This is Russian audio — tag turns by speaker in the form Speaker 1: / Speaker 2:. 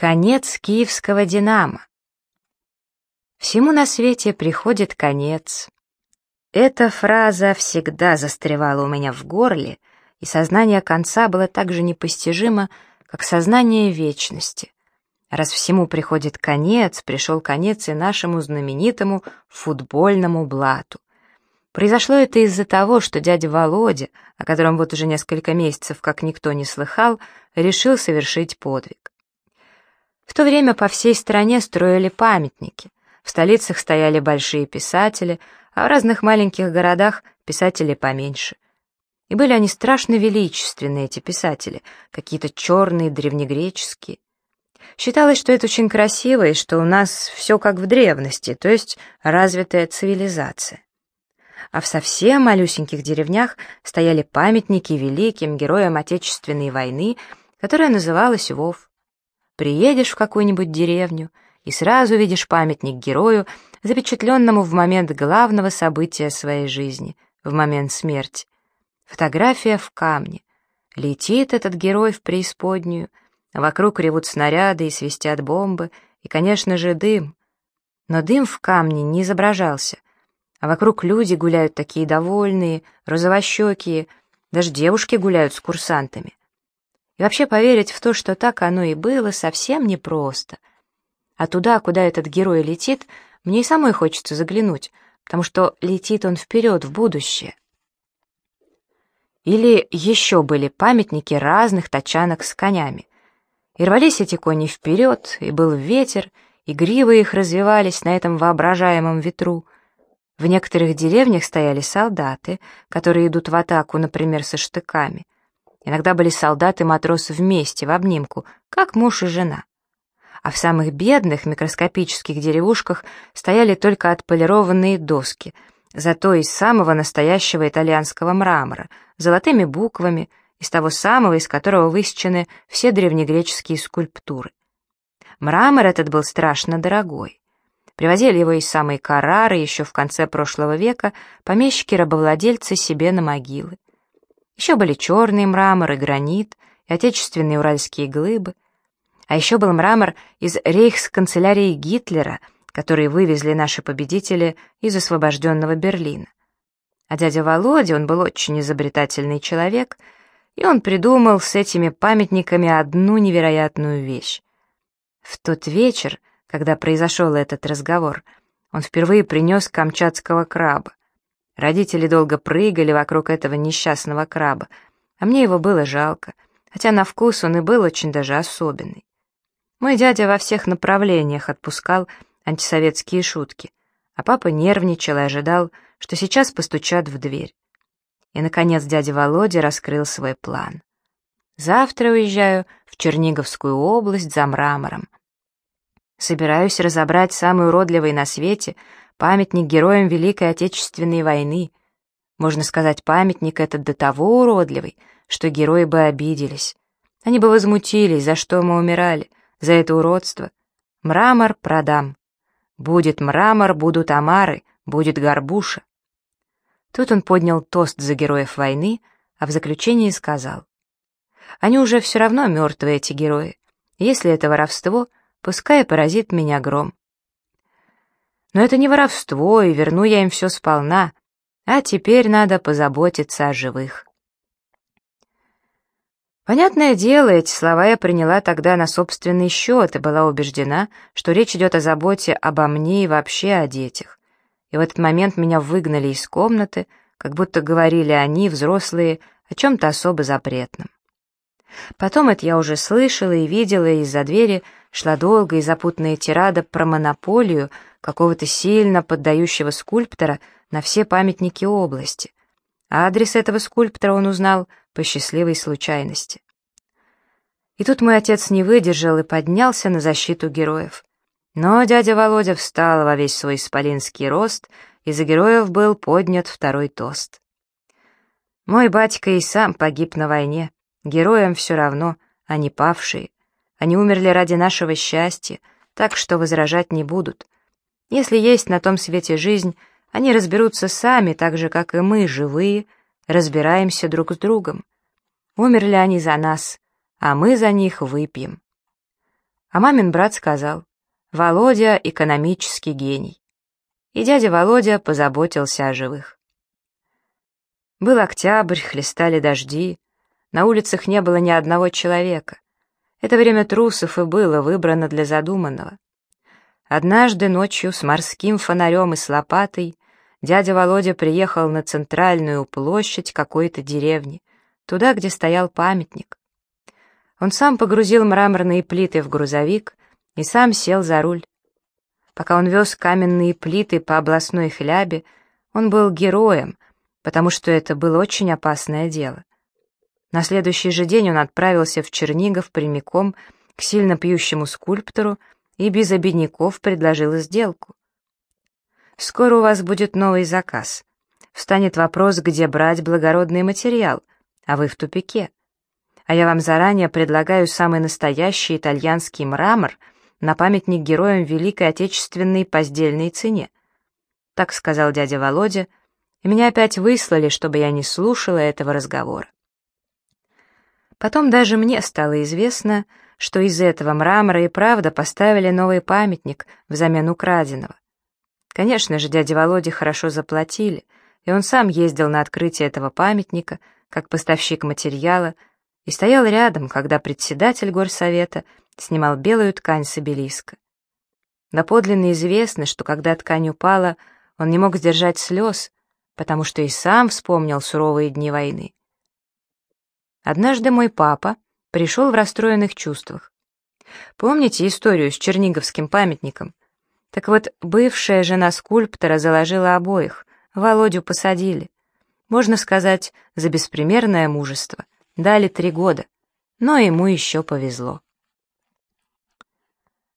Speaker 1: Конец киевского «Динамо». Всему на свете приходит конец. Эта фраза всегда застревала у меня в горле, и сознание конца было так же непостижимо, как сознание вечности. Раз всему приходит конец, пришел конец и нашему знаменитому футбольному блату. Произошло это из-за того, что дядя Володя, о котором вот уже несколько месяцев как никто не слыхал, решил совершить подвиг. В то время по всей стране строили памятники. В столицах стояли большие писатели, а в разных маленьких городах писатели поменьше. И были они страшно величественные, эти писатели, какие-то черные, древнегреческие. Считалось, что это очень красиво, и что у нас все как в древности, то есть развитая цивилизация. А в совсем малюсеньких деревнях стояли памятники великим героям Отечественной войны, которая называлась Вов. Приедешь в какую-нибудь деревню и сразу видишь памятник герою, запечатленному в момент главного события своей жизни, в момент смерти. Фотография в камне. Летит этот герой в преисподнюю, вокруг ревут снаряды и свистят бомбы, и, конечно же, дым. Но дым в камне не изображался, а вокруг люди гуляют такие довольные, розовощекие, даже девушки гуляют с курсантами. И вообще поверить в то, что так оно и было, совсем непросто. А туда, куда этот герой летит, мне и самой хочется заглянуть, потому что летит он вперед, в будущее. Или еще были памятники разных тачанок с конями. И рвались эти кони вперед, и был ветер, и гривы их развивались на этом воображаемом ветру. В некоторых деревнях стояли солдаты, которые идут в атаку, например, со штыками — Иногда были солдаты и матросы вместе, в обнимку, как муж и жена. А в самых бедных микроскопических деревушках стояли только отполированные доски, зато из самого настоящего итальянского мрамора, золотыми буквами, из того самого, из которого высечены все древнегреческие скульптуры. Мрамор этот был страшно дорогой. Привозили его из самой Карары еще в конце прошлого века помещики-рабовладельцы себе на могилы. Еще были черный мрамор и гранит, и отечественные уральские глыбы. А еще был мрамор из рейхсканцелярии Гитлера, который вывезли наши победители из освобожденного Берлина. А дядя Володя, он был очень изобретательный человек, и он придумал с этими памятниками одну невероятную вещь. В тот вечер, когда произошел этот разговор, он впервые принес камчатского краба. Родители долго прыгали вокруг этого несчастного краба, а мне его было жалко, хотя на вкус он и был очень даже особенный. Мой дядя во всех направлениях отпускал антисоветские шутки, а папа нервничал и ожидал, что сейчас постучат в дверь. И, наконец, дядя Володя раскрыл свой план. Завтра уезжаю в Черниговскую область за мрамором. Собираюсь разобрать самый уродливый на свете памятник героям Великой Отечественной войны. Можно сказать, памятник этот до того уродливый, что герои бы обиделись. Они бы возмутились, за что мы умирали, за это уродство. Мрамор продам. Будет мрамор, будут омары, будет горбуша. Тут он поднял тост за героев войны, а в заключении сказал. Они уже все равно мертвые, эти герои. Если это воровство, пускай поразит меня гром. Но это не воровство, и верну я им все сполна. А теперь надо позаботиться о живых. Понятное дело, эти слова я приняла тогда на собственный счет и была убеждена, что речь идет о заботе обо мне и вообще о детях. И в этот момент меня выгнали из комнаты, как будто говорили они, взрослые, о чем-то особо запретном. Потом это я уже слышала и видела, из-за двери шла долгая и запутанная тирада про монополию, какого-то сильно поддающего скульптора на все памятники области. А адрес этого скульптора он узнал по счастливой случайности. И тут мой отец не выдержал и поднялся на защиту героев. Но дядя Володя встал во весь свой исполинский рост, и за героев был поднят второй тост. Мой батька и сам погиб на войне, героям все равно, они павшие. Они умерли ради нашего счастья, так что возражать не будут. Если есть на том свете жизнь, они разберутся сами, так же, как и мы, живые, разбираемся друг с другом. Умерли они за нас, а мы за них выпьем. А мамин брат сказал, Володя — экономический гений. И дядя Володя позаботился о живых. Был октябрь, хлестали дожди, на улицах не было ни одного человека. Это время трусов и было выбрано для задуманного. Однажды ночью с морским фонарем и с лопатой дядя Володя приехал на центральную площадь какой-то деревни, туда, где стоял памятник. Он сам погрузил мраморные плиты в грузовик и сам сел за руль. Пока он вез каменные плиты по областной хлябе, он был героем, потому что это было очень опасное дело. На следующий же день он отправился в Чернигов прямиком к сильно пьющему скульптору и без обедняков предложил сделку. «Скоро у вас будет новый заказ. Встанет вопрос, где брать благородный материал, а вы в тупике. А я вам заранее предлагаю самый настоящий итальянский мрамор на памятник героям Великой Отечественной по сдельной цене». Так сказал дядя Володя, и меня опять выслали, чтобы я не слушала этого разговора. Потом даже мне стало известно, что из этого мрамора и правда поставили новый памятник взамен украденного. Конечно же, дяде Володе хорошо заплатили, и он сам ездил на открытие этого памятника, как поставщик материала, и стоял рядом, когда председатель горсовета снимал белую ткань с обелиска. Доподлинно известно, что когда ткань упала, он не мог сдержать слез, потому что и сам вспомнил суровые дни войны. Однажды мой папа пришел в расстроенных чувствах. Помните историю с Черниговским памятником? Так вот, бывшая жена скульптора заложила обоих, Володю посадили. Можно сказать, за беспримерное мужество. Дали три года, но ему еще повезло.